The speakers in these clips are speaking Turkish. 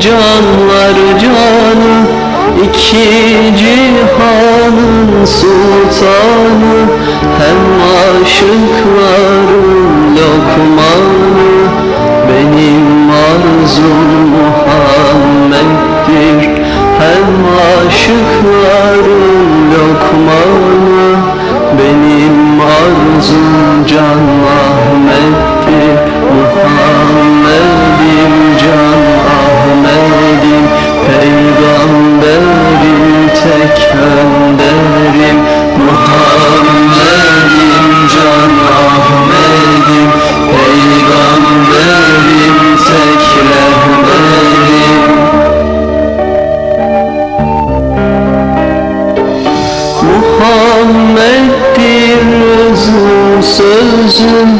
canlar canı iki cihanın sultanı Hem aşıkların lokmanı Benim arzum Muhammed'dir. Hem aşıkların lokmanı Benim arzum can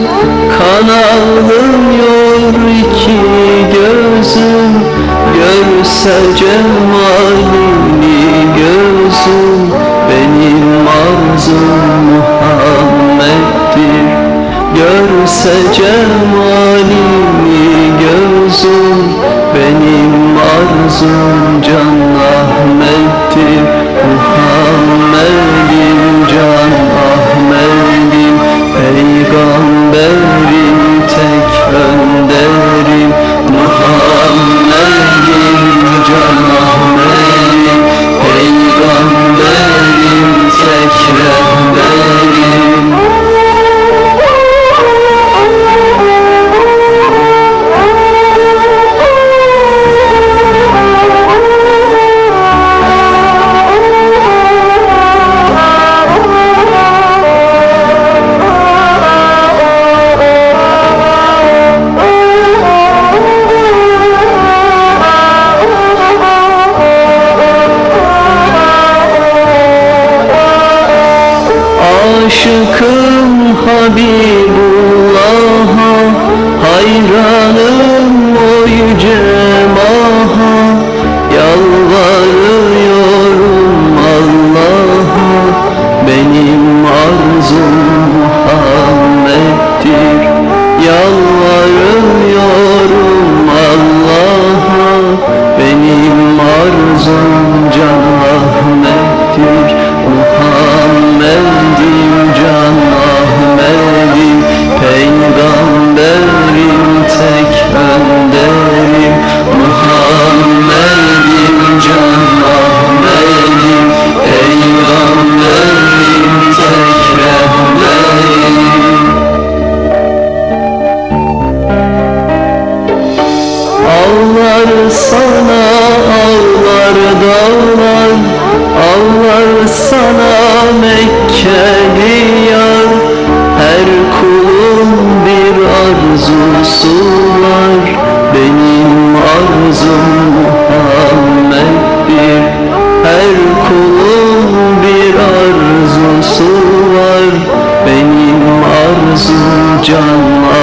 sözüm Kan ağlıyor iki gözüm Görse cemalini gözüm. Benim arzum Muhammed'dir Görse cemalini Habibullah'a Hayranım o yüce maha Yalvarıyorum Allah'a Benim arzum Muhammed'dir. Yalvarıyorum sana ağlar dağlar. Ağlar sana Mekkeli yar. Her kulun bir arzusu var. Benim arzum Muhammed'dir. Her kulun bir arzusu var. Benim arzum can